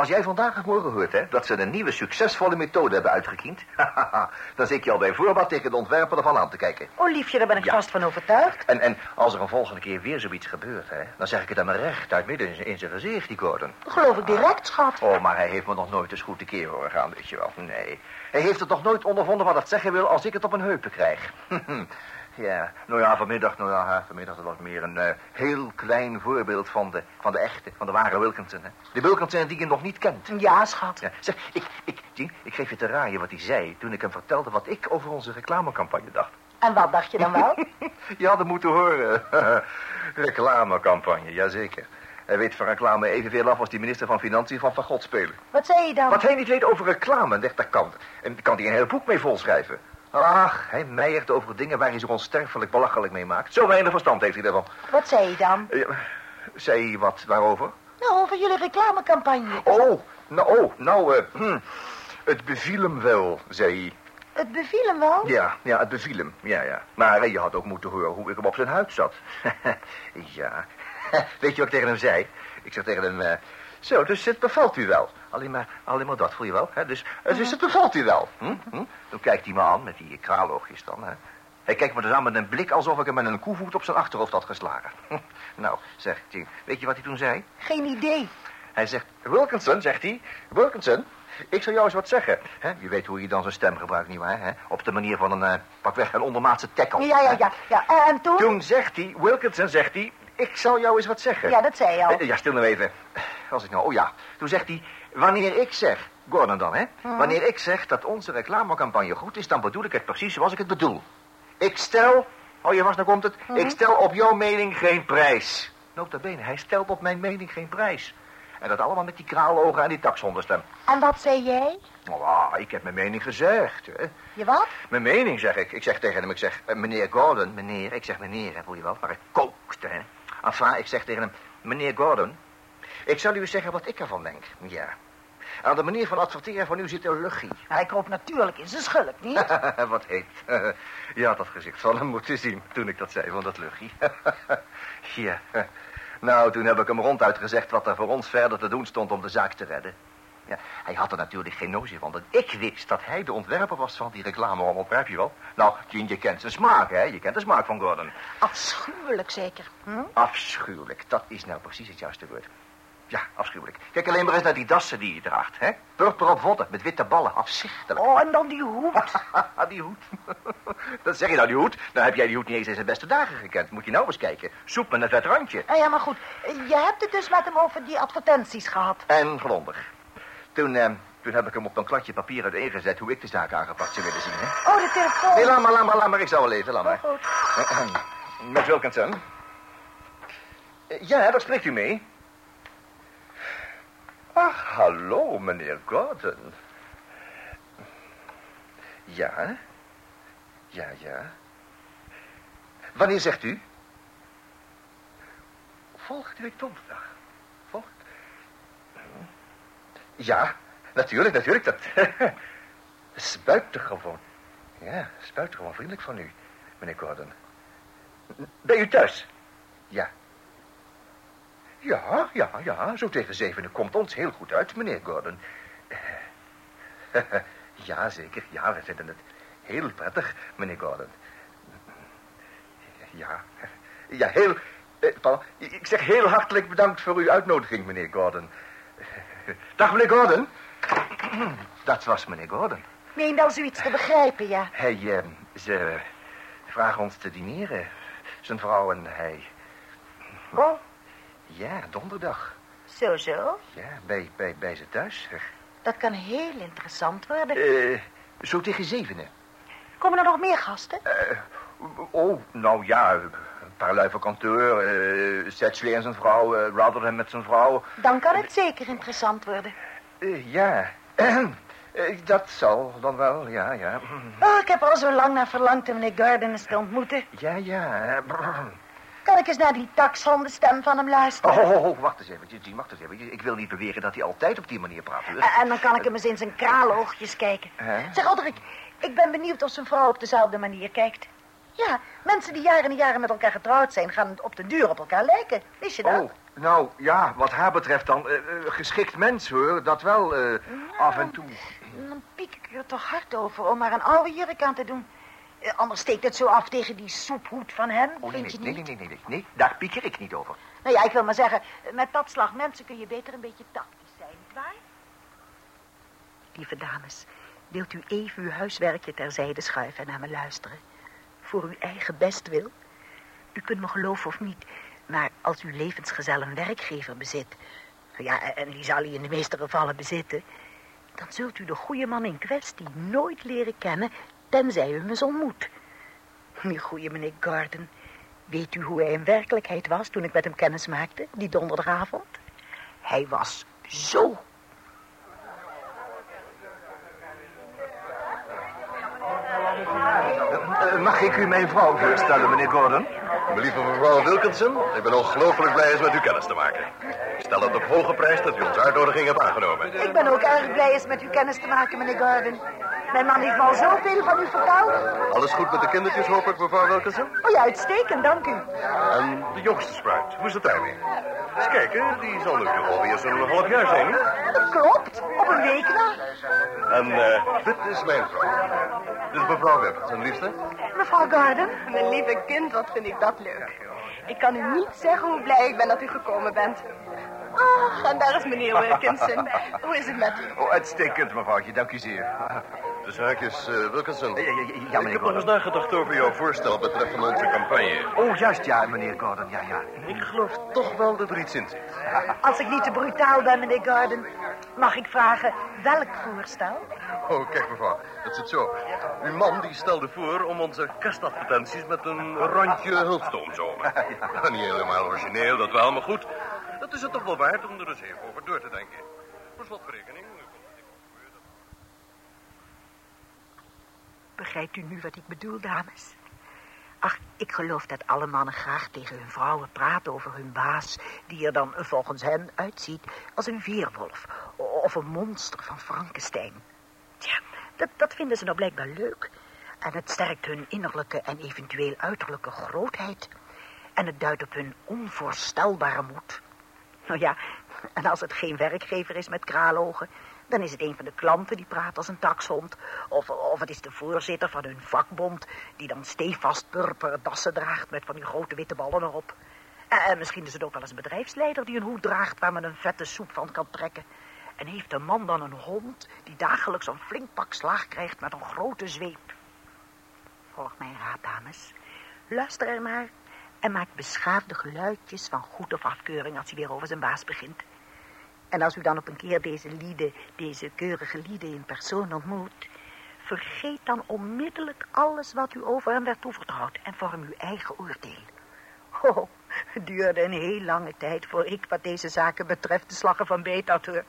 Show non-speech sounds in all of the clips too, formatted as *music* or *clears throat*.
Als jij vandaag of morgen hoort, hè, dat ze een nieuwe succesvolle methode hebben uitgekiend... *laughs* dan zit je al bij voorbaat tegen de ontwerper ervan aan te kijken. Oh, liefje, daar ben ik Ja. vast van overtuigd. En, en als er een volgende keer weer zoiets gebeurt, hè, dan zeg ik het hem recht uit midden in zijn- in zijn gezicht, die Gordon. Dat geloof ik direct, schat. Oh, maar hij heeft me nog nooit eens goed de keer horen gaan, weet je wel. Nee, hij heeft het nog nooit ondervonden wat het zeggen wil als ik het op een heupen krijg. *laughs* ja, nou ja, vanmiddag, nou ja, vanmiddag dat was meer een eh, heel klein voorbeeld van de, van de echte, van de ware Wilkinson. Hè. De Wilkinson die je nog niet kent. Ja, schat. Ja, zeg, ik, ik, Jean, ik geef je te raaien wat hij zei toen ik hem vertelde wat ik over onze reclamecampagne dacht. En wat dacht je dan wel? *laughs* Je had het moeten horen. *laughs* reclamecampagne, jazeker. Hij weet van reclame evenveel af als die minister van Financiën van Van God spelen. Wat zei je dan? Wat hij niet weet over reclame, daar kan, en kan hij een heel boek mee volschrijven. Ach, hij meijert over dingen waar hij zich onsterfelijk belachelijk mee maakt. Zo weinig verstand heeft hij daarvan. Wat zei je dan? Eh, zei hij wat, waarover? Nou, over jullie reclamecampagne. Oh, nou, oh, nou, eh, hm, het beviel hem wel, zei hij. Het beviel hem wel? Ja, ja, het beviel hem, ja, ja. Maar je had ook moeten horen hoe ik hem op zijn huid zat. *laughs* ja. *laughs* Weet je wat ik tegen hem zei? Ik zeg tegen hem, eh, zo, dus het bevalt u wel. Alleen maar, alleen maar dat, voel je wel? Hè? Dus, eh, dus het bevalt u wel. Hm? Hm? Toen kijkt hij me aan met die kraaloogjes dan, hè. Hij kijkt me dus aan met een blik alsof ik hem met een koevoet op zijn achterhoofd had geslagen. *laughs* nou, zegt hij, weet je wat hij toen zei? Geen idee. Hij zegt, Wilkinson, zegt hij, Wilkinson, ik zal jou eens wat zeggen. Hè, je weet hoe je dan zijn stem gebruikt, nietwaar? Hè? Op de manier van een, eh, pakweg, een ondermaatse tackle. Ja, ja, ja. ja. En, en toen? Toen zegt hij, Wilkinson zegt hij, ik zal jou eens wat zeggen. Ja, dat zei je al. Eh, Ja, stil nou even. Als ik nou, oh ja. Toen zegt hij, wanneer ik zeg, Gordon dan, hè? Wanneer ik zeg dat onze reclamecampagne goed is, dan bedoel ik het precies zoals ik het bedoel. Ik stel, oh je vast, nou komt het. Ik stel op jouw mening geen prijs. Nota bene, hij stelt op mijn mening geen prijs. En dat allemaal met die kraalogen en die taxhonderstem. En wat zei jij? Oh, ah, ik heb mijn mening gezegd, hè. Je wat? Mijn mening, zeg ik. Ik zeg tegen hem, ik zeg, eh, meneer Gordon, meneer, ik zeg meneer, hè, voel je wel, maar het kookte, hè. Enfin, ik zeg tegen hem, meneer Gordon, ik zal u eens zeggen wat ik ervan denk. Ja. Aan de manier van adverteren van u zit een luchtje. Hij kroop natuurlijk in zijn schulp, niet? *laughs* wat heet. *laughs* Had dat gezicht van hem moeten zien toen ik dat zei van dat luchtje. ja. *laughs* Nou, toen heb ik hem ronduit gezegd wat er voor ons verder te doen stond om de zaak te redden. Ja, hij had er natuurlijk geen notie van dat ik wist dat hij de ontwerper was van die reclamerommel, begrijp je wel? Nou, Jean, je kent zijn smaak, hè? Je kent de smaak van Gordon. Afschuwelijk zeker. Hm? Afschuwelijk, dat is nou precies het juiste woord. Ja, afschuwelijk. Kijk alleen maar eens naar die dassen die je draagt, hè? Purper op vodden, met witte ballen, afzichtelijk. Oh, en dan die hoed. *laughs* die hoed. *laughs* dat zeg je nou, die hoed? Dan heb jij die hoed niet eens in zijn beste dagen gekend. Moet je nou eens kijken. Soep met een vet randje. Nou ja, maar goed. Je hebt het dus met hem over die advertenties gehad. En grondig. Toen, eh, toen heb ik hem op een kladje papier uiteengezet hoe ik de zaak aangepakt zou willen zien, hè? Oh, de telefoon. Nee, laat maar, laat maar, laat maar. Ik zou wel even, laat maar. Oh, goed. Met Wilkinson. Eh, Ja, daar spreekt u mee. Hallo, meneer Gordon. Ja? Ja, ja. Wanneer zegt u? Volgende week donderdag. Volgende... Ja, natuurlijk, natuurlijk. Dat, *laughs* is buitengewoon. Ja, is buitengewoon vriendelijk van u, meneer Gordon. Ben u thuis? Ja. Ja, ja, ja, zo tegen zevenen komt ons heel goed uit, meneer Gordon. *laughs* ja, zeker, ja, we vinden het heel prettig, meneer Gordon. Ja, ja, heel... eh, ik zeg heel hartelijk bedankt voor uw uitnodiging, meneer Gordon. Dag, meneer Gordon. Dat was meneer Gordon. Meen nou zoiets te begrijpen, ja. Hij, eh, ze vragen ons te dineren. Zijn vrouw en hij. Oh, Ja, donderdag. zo, zo. Ja, bij, bij, bij ze thuis. Dat kan heel interessant worden. Eh, zo tegen zevenen. Komen er nog meer gasten? Eh, oh, nou ja, een paar lui van kantoor. eh Setchley en zijn vrouw, eh Rotherham met zijn vrouw. Dan kan het zeker interessant worden. Eh, ja. *clears throat* Dat zal dan wel, ja, ja. Oh, ik heb al zo lang naar verlangd om meneer Gordon eens te ontmoeten. Ja, ja. *clears throat* Kan ik eens naar die taxhondenstem van hem luisteren? Oh, oh, oh, wacht eens even, Jim, wacht eens even. Ik wil niet beweren dat hij altijd op die manier praat, hoor. En dan kan ik hem eens in zijn kraaloogjes kijken. Zeg, Roderick, ik ben benieuwd of zijn vrouw op dezelfde manier kijkt. Ja, mensen die jaren en jaren met elkaar getrouwd zijn... gaan op de duur op elkaar lijken. Wist je dat? Oh, nou, ja, wat haar betreft dan, eh, eh, geschikt mens, hoor. Dat wel, eh, af en toe. Dan piek ik er toch hard over om maar een oude jurk aan te doen. Eh, anders steekt het zo af tegen die soephoed van hem, Oh, nee, vind nee, je nee, niet? nee, nee, nee, nee, daar pieker ik niet over. Nou ja, ik wil maar zeggen, met dat slag mensen kun je beter een beetje tactisch zijn, nietwaar? Lieve dames, wilt u even uw huiswerkje terzijde schuiven en naar me luisteren? Voor uw eigen bestwil? U kunt me geloven of niet, maar als uw levensgezel een werkgever bezit... nou ja, en die zal hij in de meeste gevallen bezitten... dan zult u de goede man in kwestie nooit leren kennen... tenzij u hem eens ontmoet. Die goede meneer Gordon... Weet u hoe hij in werkelijkheid was toen ik met hem kennis maakte, die donderdagavond? Hij was zo. Eh, mag ik u mijn vrouw voorstellen, meneer Gordon? Mijn lieve mevrouw Wilkinson, ik ben ongelooflijk blij eens met u kennis te maken. Ik stel het op hoge prijs dat u onze uitnodiging hebt aangenomen. Ik ben ook erg blij eens met u kennis te maken, meneer Gordon. Mijn man heeft me al zoveel van u verteld. Alles goed met de kindertjes, hoop ik, mevrouw Wilkinson? Oh ja, uitstekend, dank u. En de jongste spruit, hoe is het daarmee? Eens kijken, die zal nu toch alweer zo'n half jaar zijn, niet? Dat klopt, op een week na. En eh, dit is mijn vrouw. Dit is mevrouw Wilkinson, liefste. Mevrouw Gordon, Mijn lieve kind, wat vind ik dat leuk. Ik kan u niet zeggen hoe blij ik ben dat u gekomen bent. Ach, en daar is meneer Wilkinson. Hoe is het met u? Oh, uitstekend, mevrouwtje, dank u zeer. De zaak is eh, Wilkinson. Ja, ja, ja, ja, ik heb nog eens nagedacht over jouw voorstel betreffende onze campagne. Oh, juist, ja, meneer Gordon, ja, ja. Ik geloof toch wel dat er iets in zit. als ik niet te brutaal ben, meneer Gordon, mag ik vragen welk voorstel? Oh, kijk mevrouw, het zit zo. Uw man die stelde voor om onze kerstadvertenties met een randje te zomen. *laughs* Niet helemaal origineel, dat wel, maar goed. Dat is het toch wel waard om er eens even over door te denken. Voor slotverrekening... Begrijpt u nu wat ik bedoel, dames? Ach, ik geloof dat alle mannen graag tegen hun vrouwen praten over hun baas... die er dan volgens hen uitziet als een weerwolf... of een monster van Frankenstein. Tja, dat, dat vinden ze nou blijkbaar leuk. En het sterkt hun innerlijke en eventueel uiterlijke grootheid. En het duidt op hun onvoorstelbare moed. Nou ja, en als het geen werkgever is met kraalogen... dan is het een van de klanten die praat als een taxhond. Of, of het is de voorzitter van hun vakbond... die dan stevast purperen dassen draagt met van die grote witte ballen erop. En, en misschien is het ook wel eens een bedrijfsleider die een hoed draagt... waar men een vette soep van kan trekken. En heeft een man dan een hond die dagelijks een flink pak slaag krijgt met een grote zweep. Volg mijn raad, dames. Luister er maar en maak beschaafde geluidjes van goed of afkeuring als hij weer over zijn baas begint. En als u dan op een keer deze lieden, deze keurige lieden in persoon ontmoet, vergeet dan onmiddellijk alles wat u over hem werd toevertrouwd en vorm uw eigen oordeel. Oh, het duurde een heel lange tijd voor ik wat deze zaken betreft de slaggen van beet hoor.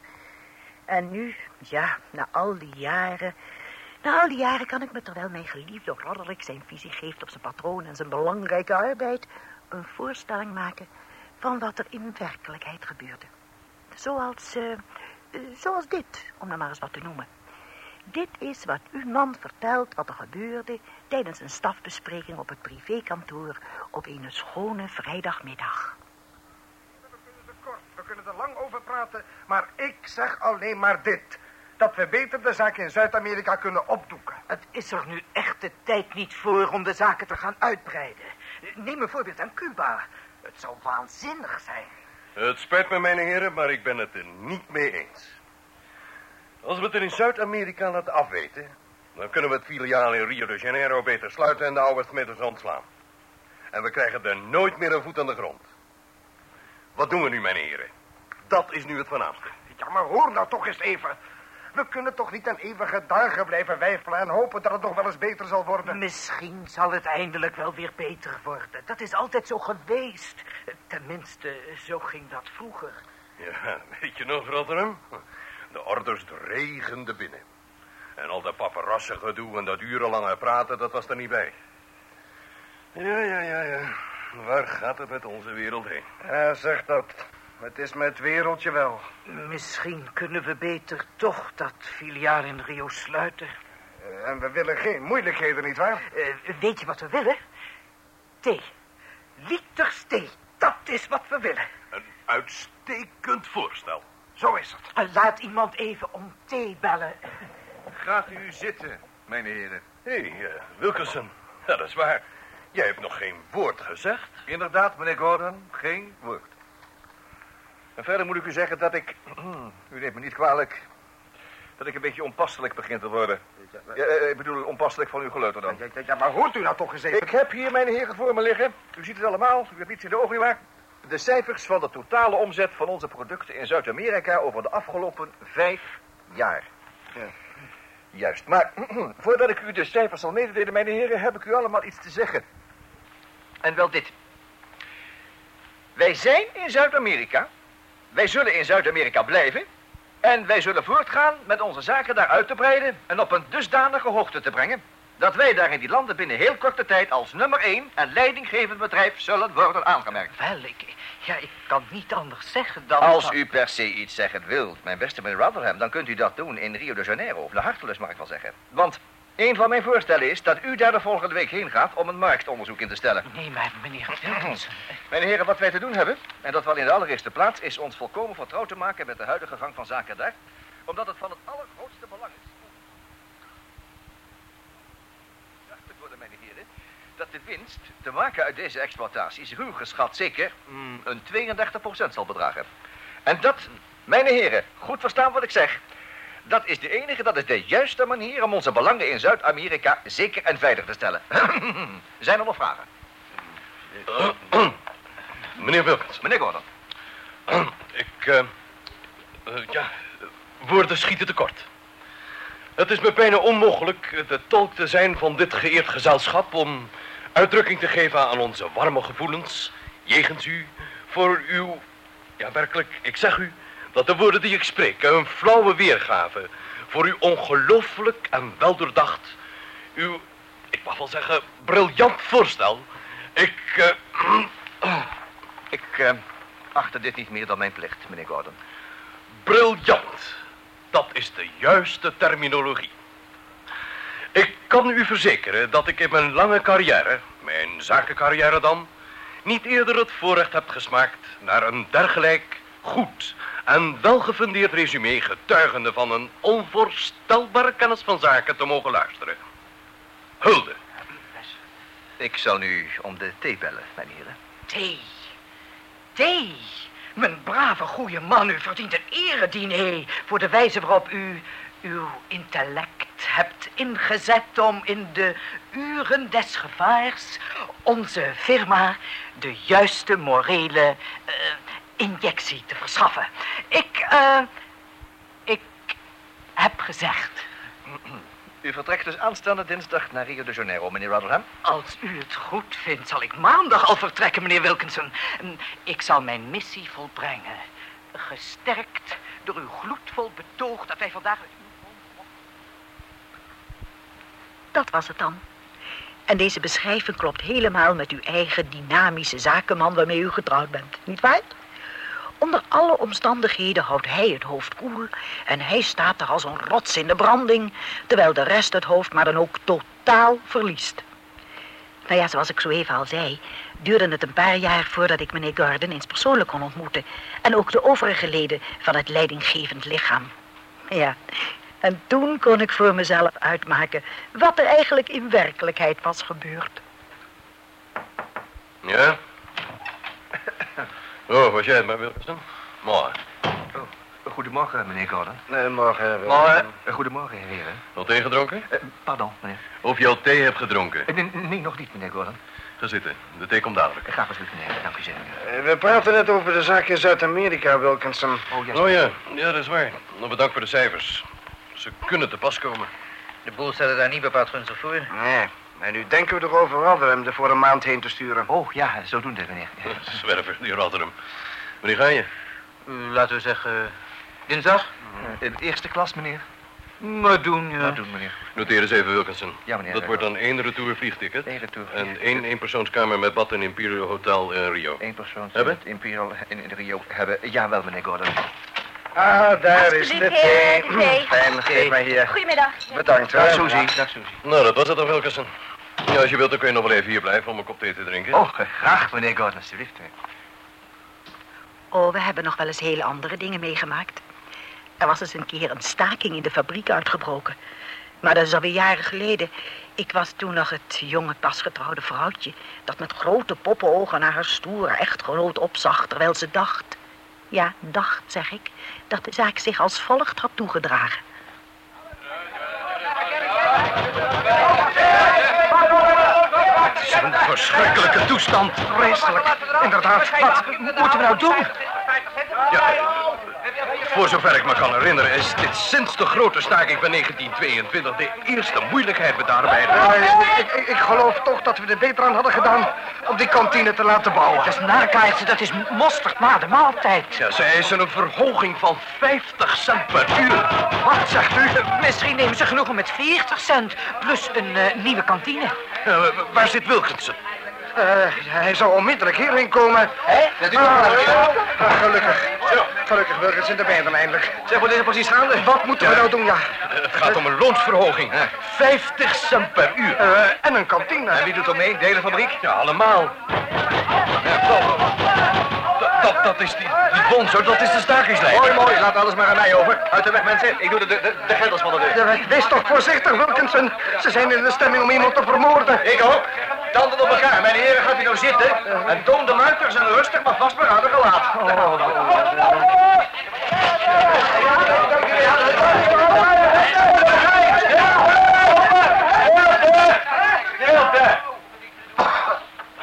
En nu, ja, na al die jaren, na al die jaren kan ik me terwijl mijn geliefde Roderick zijn visie geeft op zijn patroon en zijn belangrijke arbeid, een voorstelling maken van wat er in werkelijkheid gebeurde. Zoals, eh, eh, zoals dit, om er maar eens wat te noemen. Dit is wat uw man vertelt wat er gebeurde tijdens een stafbespreking op het privékantoor op een schone vrijdagmiddag. We kunnen er kort, we kunnen er lang over praten, maar ik zeg alleen maar dit. Dat we beter de zaak in Zuid-Amerika kunnen opdoeken. Het is er nu echt de tijd niet voor om de zaken te gaan uitbreiden. Neem een voorbeeld aan Cuba. Het zou waanzinnig zijn. Het spijt me, mijn heren, maar ik ben het er niet mee eens. Als we het er in Zuid-Amerika laten afweten... dan kunnen we het filiaal in Rio de Janeiro beter sluiten en de oude smidders ontslaan. En we krijgen er nooit meer een voet aan de grond. Wat doen we nu, mijn heren? Dat is nu het voornaamste. Ja, maar hoor nou toch eens even. We kunnen toch niet aan eeuwige dagen blijven wijfelen en hopen dat het nog wel eens beter zal worden. Misschien zal het eindelijk wel weer beter worden. Dat is altijd zo geweest. Tenminste, zo ging dat vroeger. Ja, weet je nog, Rotterdam? De orders regenden binnen. En al dat paparassengedoe en dat urenlange praten, dat was er niet bij. Ja, ja, ja, ja. Waar gaat het met onze wereld heen? Ja, zeg dat. Het is met het wereldje wel. Misschien kunnen we beter toch dat filiaal in Rio sluiten. Eh, En we willen geen moeilijkheden, nietwaar? Eh, weet je wat we willen? Thee. Liters thee. Dat is wat we willen. Een uitstekend voorstel. Zo is het. Eh, laat iemand even om thee bellen. Gaat u zitten, mijn heren. Hé, hey, Wilkinson. Ja, dat is waar. Jij hebt nog geen woord gezegd. Inderdaad, meneer Gordon, geen woord. En verder moet ik u zeggen dat ik... *clears throat* U neemt me niet kwalijk... dat ik een beetje onpasselijk begin te worden. Ja, eh, ik bedoel, onpasselijk van uw geleuter dan. Ja, maar hoort u nou toch eens even? Ik heb hier, mijn heren, voor me liggen. U ziet het allemaal, u hebt niets in de ogen, nietwaar? De cijfers van de totale omzet van onze producten in Zuid-Amerika over de afgelopen vijf jaar. Ja. Juist, maar *clears throat* voordat ik u de cijfers zal mededelen, mijn heren, heb ik u allemaal iets te zeggen. En wel dit. Wij zijn in Zuid-Amerika. Wij zullen in Zuid-Amerika blijven. En wij zullen voortgaan met onze zaken daar uit te breiden en op een dusdanige hoogte te brengen. Dat wij daar in die landen binnen heel korte tijd als nummer één en leidinggevend bedrijf zullen worden aangemerkt. Wel, ik, ja, ik kan niet anders zeggen dan... Als dat- u per se iets zeggen wilt, mijn beste meneer Rotherham, dan kunt u dat doen in Rio de Janeiro, of de Hartelus mag ik wel zeggen. Want een van mijn voorstellen is dat u daar de volgende week heen gaat om een marktonderzoek in te stellen. Nee, maar meneer Wilkinson... Mijn heren, wat wij te doen hebben, en dat wel in de allereerste plaats, is ons volkomen vertrouwd te maken met de huidige gang van zaken daar, omdat het van het allergrootste belang is. Duidelijk worden, mijn heren, dat de winst te maken uit deze exploitaties ruw geschat zeker mm, een 32% zal bedragen. En dat, mijn heren, goed verstaan wat ik zeg. Dat is de enige, dat is de juiste manier om onze belangen in Zuid-Amerika zeker en veilig te stellen. *clears throat* Zijn er nog vragen? *clears throat* Meneer Wilkinson. Meneer Gordon. *clears throat* Ik, eh, eh, ja, woorden schieten tekort. Het is me bijna onmogelijk de tolk te zijn van dit geëerd gezelschap om uitdrukking te geven aan onze warme gevoelens, jegens u, voor uw, ja werkelijk, ik zeg u, dat de woorden die ik spreek een flauwe weergave voor uw ongelooflijk en weldoordacht, uw, ik mag wel zeggen, briljant voorstel. Ik, eh, *clears throat* Ik eh, achter dit niet meer dan mijn plicht, meneer Gordon. Briljant. Dat is de juiste terminologie. Ik kan u verzekeren dat ik in mijn lange carrière, mijn zakencarrière dan, niet eerder het voorrecht heb gesmaakt naar een dergelijk goed en welgefundeerd resume getuigende van een onvoorstelbare kennis van zaken te mogen luisteren. Hulde. Ik zal nu om de thee bellen, mijn heren. Thee. Thee. Mijn brave goede man, u verdient een erediner voor de wijze waarop u uw intellect hebt ingezet om in de uren des gevaars onze firma de juiste morele eh, injectie te verschaffen. Ik, eh, ik heb gezegd, U vertrekt dus aanstaande dinsdag naar Rio de Janeiro, meneer Rotherham. Als u het goed vindt, zal ik maandag al vertrekken, meneer Wilkinson. En Ik zal mijn missie volbrengen. Gesterkt door uw gloedvol betoog dat wij vandaag... Dat was het dan. En deze beschrijving klopt helemaal met uw eigen dynamische zakenman waarmee u getrouwd bent, nietwaar? Onder alle omstandigheden houdt hij het hoofd koel en hij staat er als een rots in de branding, terwijl de rest het hoofd maar dan ook totaal verliest. Nou ja, zoals ik zo even al zei, duurde het een paar jaar voordat ik meneer Gordon eens persoonlijk kon ontmoeten en ook de overige leden van het leidinggevend lichaam. Ja, en toen kon ik voor mezelf uitmaken wat er eigenlijk in werkelijkheid was gebeurd. Ja? Oh, was jij het maar, Wilkinson? Mooi. Oh, goedemorgen, meneer Gordon. Nee, morgen. Maar, eh, goedemorgen, heren. Al thee gedronken? Eh, pardon, meneer. Of je al thee hebt gedronken? Eh, nee, nee, nog niet, meneer Gordon. Ga zitten. De thee komt dadelijk. Graag alsjeblieft, meneer. Dank u zeer. We praten net over de zaak in Zuid-Amerika, Wilkinson. Oh, ja. Oh ja, ja, dat is waar. Nou, bedankt voor de cijfers. Ze kunnen te pas komen. De boel er daar niet bepaald gunstig voor. Nee. En nu denken we erover hadden hem er voor een maand heen te sturen. Oh, ja, zodoende, meneer. Zwerver, die Rotterdam. Wanneer ga je? Laten we zeggen, dinsdag? In eerste klas, meneer. Maar doen, ja. Nou, doen, meneer. Noteer eens even, Wilkinson. Ja, meneer. Dat wordt dan één retour vliegticket. Eén retour En één eenpersoonskamer met bad in Imperial Hotel in Rio. Eén persoon Hebben? Imperial in, in Rio hebben. Jawel, meneer Gordon. Ah, daar is de de thee. Fijn, geef mij hier. Goedemiddag. Bedankt. Dag, Susie. Dag, Susie. Nou, dat was het dan, Wilkinson. Ja, als je wilt, dan kun je nog wel even hier blijven om een kop thee te drinken. Oh, graag, meneer Gordon, alsjeblieft. Oh, we hebben nog wel eens heel andere dingen meegemaakt. Er was eens een keer een staking in de fabriek uitgebroken. Maar dat is alweer jaren geleden. Ik was toen nog het jonge pasgetrouwde vrouwtje... dat met grote poppenogen naar haar stoere echtgenoot opzag... terwijl ze dacht, ja, dacht zeg ik... dat de zaak zich als volgt had toegedragen. Het is een verschrikkelijke toestand. Vreselijk. Inderdaad. Wat moeten we nou doen? Ja, voor zover ik me kan herinneren is dit sinds de grote staking van 1922 de eerste moeilijkheid met de arbeiders. Eh, ik, ik, ik geloof toch dat we er beter aan hadden gedaan om die kantine te laten bouwen. Dat is nakaartje, dat is mosterd na de maaltijd. Ja, ze eisen een verhoging van 50 cent per uur. Wat zegt u? Misschien nemen ze genoegen met 40 cent, plus een eh, nieuwe kantine. Ja, waar zit Wilkinson? Eh, hij zou onmiddellijk hierheen komen. Hé. Ah, ah, gelukkig. Gelukkig, Wilkinson, daar ben je dan eindelijk. Zeg, wat is er precies gaande? Wat moeten we nou doen, ja? Het gaat om een loonsverhoging. 50 cent per uur. Eh, en een kantine. En wie doet er mee? De hele fabriek? Ja, allemaal. Dat, dat, dat, dat is die, die bonzo, dat is de stakingsleider. Mooi, mooi. Laat alles maar aan mij over. Uit de weg, mensen. Ik doe de, de, de van de deur. Wees toch voorzichtig, Wilkinson. Ze zijn in de stemming om iemand te vermoorden. Ik ook. Tanden op elkaar. Mijn heren, gaat u nou zitten. En toon de muiters een rustig maar vastberaden gelaat. Stilte.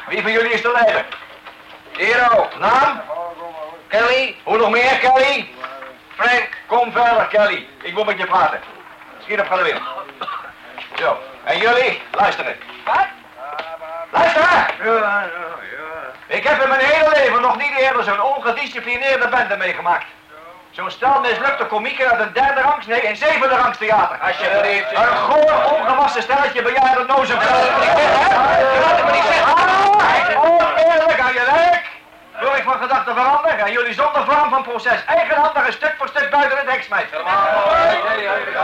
Wie van jullie is de leider? Hero, naam? Kelly? Hoe nog meer, Kelly? Frank, kom verder, Kelly. Ik moet met je praten. Schiet op, ga er weer. Zo. En jullie, luisteren. Wat? Luisteren! Ik heb in mijn hele leven nog niet eerder zo'n ongedisciplineerde bende meegemaakt. Zo'n stel mislukte komieken uit een derde rangs, nee, een zevende rangs theater. Alsjeblieft. Een goor, ongewassen stelletje bejaarde nozen. Laat het me niet zeggen. Ah, oneerlijk aan je werk. Wil ik van gedachten veranderen en jullie zonder vlaam van proces eigenhandig een stuk voor stuk buiten het hek smijten.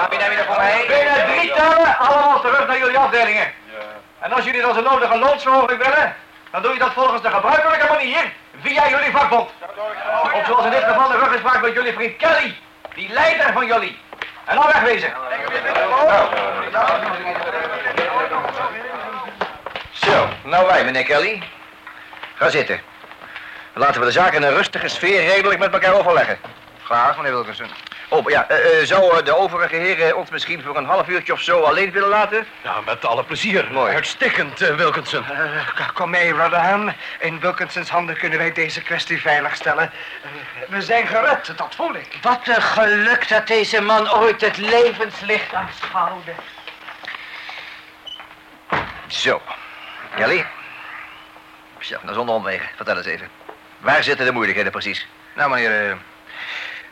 Wie neem je er voor mij? Binnen drie tellen allemaal terug naar jullie afdelingen. En als jullie dan zo'n nodige loonsverhoging willen, dan doe je dat volgens de gebruikelijke manier via jullie vakbond. Of zoals in dit geval de ruggespraak met jullie vriend Kelly, die leider van jullie. En dan wegwezen. Zo, nou wij, meneer Kelly. Ga zitten. Laten we de zaak in een rustige sfeer redelijk met elkaar overleggen. Graag, meneer Wilkinson. Oh, ja, eh, eh, zou eh, de overige heren ons misschien voor een half uurtje of zo alleen willen laten? Ja, met alle plezier. Mooi. Uitstekend, eh, Wilkinson. Kom mee, Rotherham. In Wilkinsons handen kunnen wij deze kwestie veiligstellen. We zijn gered, dat voel ik. Wat een geluk dat deze man ooit het levenslicht aanschouwde. Zo. Kelly? Zo, nou zonder omwegen. Vertel eens even. Waar zitten de moeilijkheden precies? Nou, meneer, eh,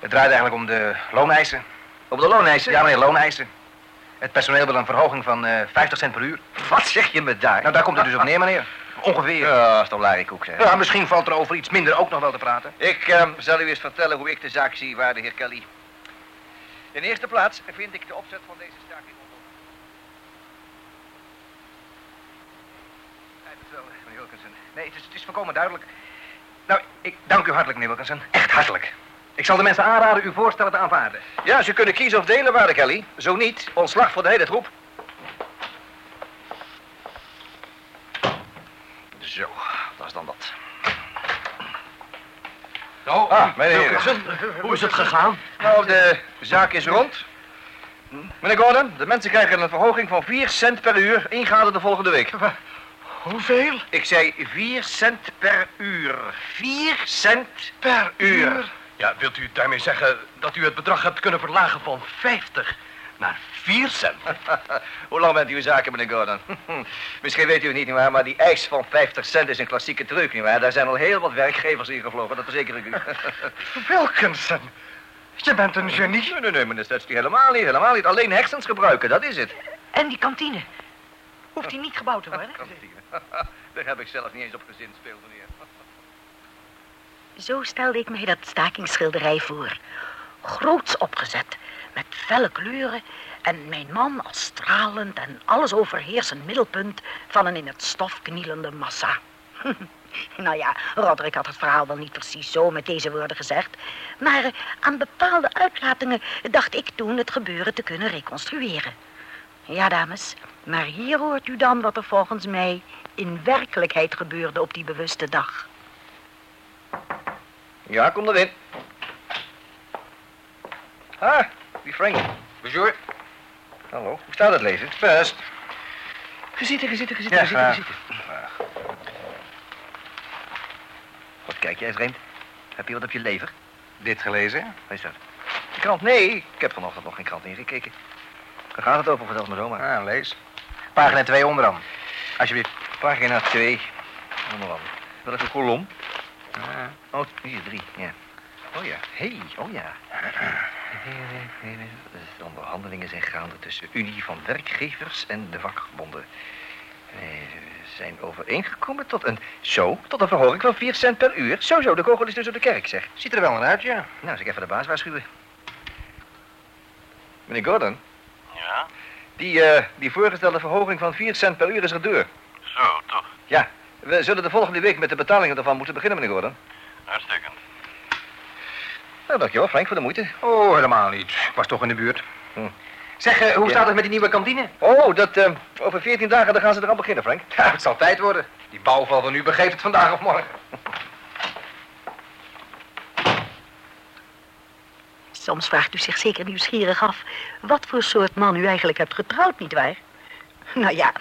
het draait eigenlijk om de looneisen. Op de looneisen? Ja, meneer, looneisen. Het personeel wil een verhoging van eh 50 cent per uur. Wat zeg je me daar? Nou, daar komt het dus op neer, meneer. Ongeveer. Ja, is toch larikoek, zeg. Ja, misschien valt er over iets minder ook nog wel te praten. Ik eh, zal u eens vertellen hoe ik de zaak zie, waarde heer Kelly. In de eerste plaats vind ik de opzet van deze staking. Nee, het is, het is volkomen duidelijk. Nou, ik dank u hartelijk, meneer Wilkinson. Echt hartelijk. Ik zal de mensen aanraden uw voorstellen te aanvaarden. Ja, ze kunnen kiezen of delen, waarde Kelly. Zo niet, ontslag voor de hele troep. Zo, dat is dan dat. Nou, Ah, meneer Wilkinson, hoe is het gegaan? Nou, de zaak is rond. Meneer Gordon, de mensen krijgen een verhoging van 4 cent per uur, ingaande de volgende week. Hoeveel? Ik zei 4 cent per uur. 4 cent Per uur. Ja, wilt u daarmee zeggen dat u het bedrag hebt kunnen verlagen van 50 naar 4 cent? *laughs* Hoe lang bent u in zaken, meneer Gordon? *laughs* Misschien weet u het niet, nietwaar, maar die eis van 50 cent is een klassieke truc, nietwaar? Daar zijn al heel wat werkgevers in gevlogen, dat verzeker ik u. *laughs* Wilkinson. Je bent een genie. Nee, nee, nee, meneer Stetsky, helemaal niet, helemaal niet. Alleen hersens gebruiken, dat is het. En die kantine? Hoeft die niet gebouwd te worden? Daar heb ik zelf niet eens op gezind, speel meneer. Zo stelde ik mij dat stakingsschilderij voor. Groots opgezet, met felle kleuren en mijn man als stralend en alles overheersend middelpunt van een in het stof knielende massa. *laughs* nou ja, Roderick had het verhaal wel niet precies zo met deze woorden gezegd, maar aan bepaalde uitlatingen dacht ik toen het gebeuren te kunnen reconstrueren. Ja, dames, maar hier hoort u dan wat er volgens mij in werkelijkheid gebeurde op die bewuste dag. Ja, kom erin. Ah, die Frank. Bonjour. Hallo, hoe staat het leven? Best. Gezitten, gezitten, gezitten, Ja, gezitten, graag. gezitten. Wat kijk jij vreemd? Heb je wat op je lever? Dit gelezen? Wat is dat? De krant? Nee, ik heb vanochtend nog geen krant ingekeken. Waar gaat het over? Vertel het me zomaar. Ah, lees. Pagina 2 onderaan. Alsjeblieft. Pagina 2. Onderaan. Welke kolom? Ah. Oh, hier, drie, ja. Oh ja, hé, hey, oh ja. *clears throat* De onderhandelingen zijn gaande tussen Unie van Werkgevers en de vakbonden. Eh, Ze zijn overeengekomen tot een, zo, tot een verhoging van 4 cent per uur. Zo, zo, de kogel is dus op de kerk, zeg. Ziet er wel naar uit, ja. Nou, zeg even de baas waarschuwen. Meneer Gordon, Ja? die, eh, die voorgestelde verhoging van 4 cent per uur is er door. Zo, toch. Ja, we zullen de volgende week met de betalingen ervan moeten beginnen, meneer Gordon. Uitstekend. Nou, dankjewel, Frank, voor de moeite. Oh, helemaal niet. Ik was toch in de buurt. Hm. Zeg, eh, hoe Ja. staat het met die nieuwe kantine? Oh, dat, eh, over 14 dagen dan gaan ze eraan beginnen, Frank. Ja, het zal tijd worden. Die bouwval van u begeeft het vandaag of morgen. Soms vraagt u zich zeker nieuwsgierig af wat voor soort man u eigenlijk hebt getrouwd, nietwaar? Nou ja,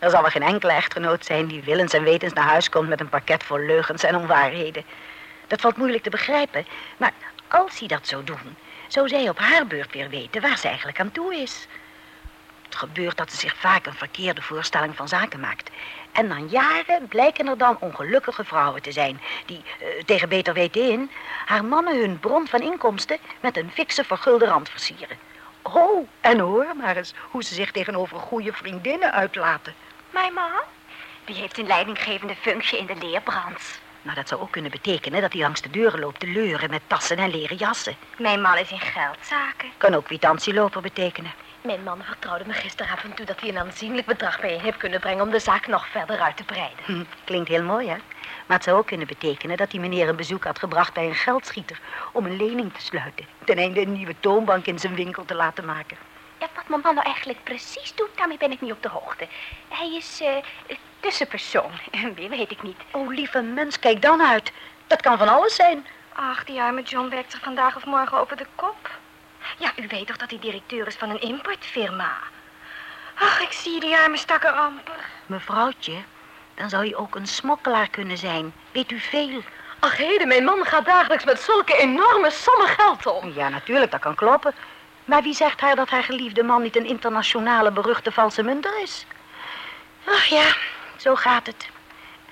er zal wel geen enkele echtgenoot zijn die willens en wetens naar huis komt met een pakket vol leugens en onwaarheden. Dat valt moeilijk te begrijpen, maar als hij dat zou doen, zou zij op haar beurt weer weten waar ze eigenlijk aan toe is. Het gebeurt dat ze zich vaak een verkeerde voorstelling van zaken maakt. En na jaren blijken er dan ongelukkige vrouwen te zijn... die, eh, tegen beter weten in, haar mannen hun bron van inkomsten... met een fikse vergulde rand versieren. Oh, en hoor maar eens hoe ze zich tegenover goede vriendinnen uitlaten. Mijn man? Die heeft een leidinggevende functie in de leerbrand. Nou, dat zou ook kunnen betekenen dat hij langs de deuren loopt te leuren... met tassen en leren jassen. Mijn man is in geldzaken. Kan ook kwitantieloper betekenen. Mijn man vertrouwde me gisteravond toe dat hij een aanzienlijk bedrag bijeen heeft kunnen brengen om de zaak nog verder uit te breiden. Hm, klinkt heel mooi, hè? Maar het zou ook kunnen betekenen dat die meneer een bezoek had gebracht bij een geldschieter... om een lening te sluiten. Ten einde een nieuwe toonbank in zijn winkel te laten maken. Ja, wat mijn man nou eigenlijk precies doet, daarmee ben ik niet op de hoogte. Hij is eh, tussenpersoon. *laughs* Wie weet ik niet. Oh, lieve mens, kijk dan uit. Dat kan van alles zijn. Ach, die arme John werkt zich vandaag of morgen over de kop. Ja, u weet toch dat hij directeur is van een importfirma. Ach, ik zie die arme stakker amper. Mevrouwtje, dan zou hij ook een smokkelaar kunnen zijn. Weet u veel? Ach, heden, mijn man gaat dagelijks met zulke enorme sommen geld om. Ja, natuurlijk, dat kan kloppen. Maar wie zegt haar dat haar geliefde man niet een internationale beruchte valse munter is? Ach ja, zo gaat het.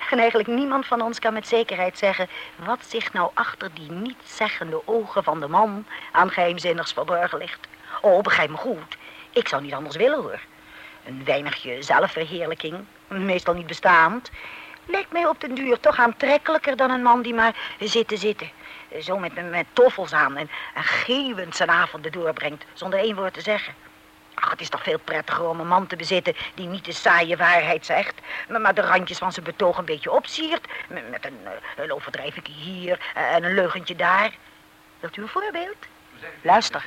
En eigenlijk niemand van ons kan met zekerheid zeggen wat zich nou achter die nietszeggende ogen van de man aan geheimzinnigs verborgen ligt. Oh, begrijp me goed. Ik zou niet anders willen hoor. Een weinigje zelfverheerlijking, meestal niet bestaand, lijkt mij op den duur toch aantrekkelijker dan een man die maar zit te zitten. Zo met, met toffels aan en, en geeuwend zijn avonden doorbrengt, zonder één woord te zeggen. Ach, het is toch veel prettiger om een man te bezitten die niet de saaie waarheid zegt, maar, maar de randjes van zijn betoog een beetje opsiert, met, met een, eh, een overdrijving hier eh, en een leugentje daar. Wilt u een voorbeeld? Luister.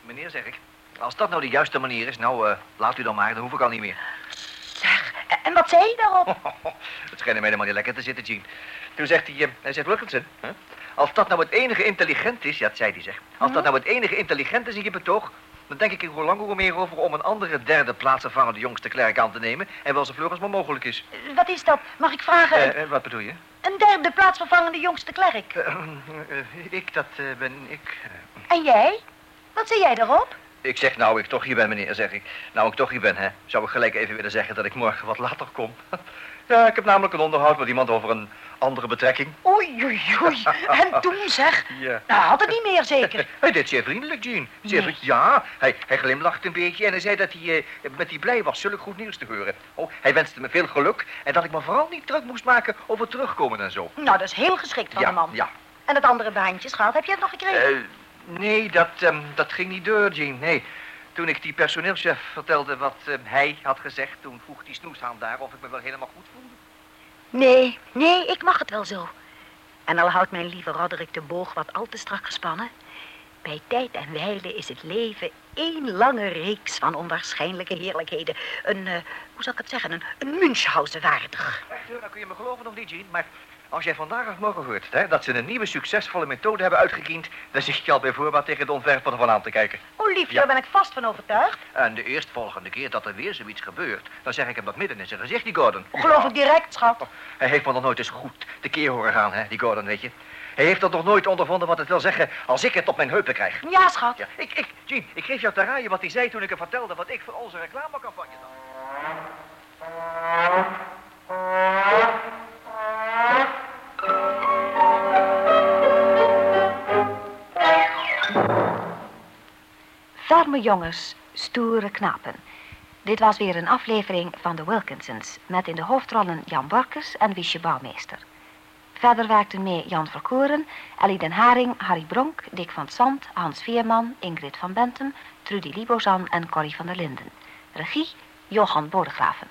Meneer, zeg ik, als dat nou de juiste manier is, nou, eh, laat u dan maar, dan hoef ik al niet meer. Zeg, en wat zei je daarop? *laughs* Het schijnt mij helemaal niet lekker te zitten, Jean. Toen zegt hij, hij zegt Wilkinson, hè? Als dat nou het enige intelligent is, ja, dat zei hij zeg. Als dat nou het enige intelligent is in je betoog, dan denk ik er hoe langer hoe meer over om een andere derde plaatsvervangende jongste klerk aan te nemen en wel zo vlug als maar mogelijk is. Wat is dat? Mag ik vragen? Eh, eh, wat bedoel je? Een derde plaatsvervangende jongste klerk. Eh, eh, ik, dat eh, ben ik. En jij? Wat zei jij daarop? Ik zeg, nou ik toch hier ben, meneer, zeg ik. Nou ik toch hier ben, hè, zou ik gelijk even willen zeggen dat ik morgen wat later kom. *laughs* ja, ik heb namelijk een onderhoud met iemand over een andere betrekking. Oei, oei, oei. En toen zeg. *laughs* Ja. Nou, had het niet meer zeker. *laughs* Hij deed zeer vriendelijk, Jean. Zeer Nee. Ja, hij, hij glimlachte een beetje en hij zei dat hij eh, met die blij was zulk goed nieuws te horen. Oh, hij wenste me veel geluk en dat ik me vooral niet druk moest maken over terugkomen en zo. Nou, dat is heel geschikt van ja, de man. ja. En het andere baantje, schat, heb je het nog gekregen? Eh, nee, dat, ehm, dat ging niet door, Jean. Nee. Toen ik die personeelschef vertelde wat ehm, hij had gezegd, toen vroeg die snoeshaan daar of ik me wel helemaal goed voelde. Nee, nee, ik mag het wel zo. En al houdt mijn lieve Roderick de boog wat al te strak gespannen. Bij tijd en wijle is het leven één lange reeks van onwaarschijnlijke heerlijkheden. Een, eh, hoe zal ik het zeggen, een, een Münchhausen waardig. Dan kun je me geloven of niet, Jean, maar als jij vandaag of morgen hoort hè, dat ze een nieuwe succesvolle methode hebben uitgekiend, dan zit je al bij voorbaat tegen de ontwerper ervan aan te kijken. Oh, lief, Ja. daar ben ik vast van overtuigd. En de eerstvolgende keer dat er weer zoiets gebeurt, dan zeg ik hem dat midden in zijn gezicht, die Gordon. Geloof ik direct, schat. Hij heeft me nog nooit eens goed te keer horen gaan, hè, die Gordon, weet je. Hij heeft dat nog nooit ondervonden wat het wil zeggen als ik het op mijn heupen krijg. Ja, schat. Ja, ik, ik, Jean, ik geef jou te raaien wat hij zei toen ik hem vertelde wat ik voor onze reclamecampagne had. Ferme jongens, stoere knapen. Dit was weer een aflevering van de Wilkinsons... met in de hoofdrollen Jan Borkes en Wiesje Bouwmeester. Verder werkten mee Jan Verkoren, Ellie den Haring, Harry Bronk... Dick van Zand, Hans Veerman, Ingrid van Bentum... Trudy Libozan en Corrie van der Linden. Regie, Johan Bodegraven.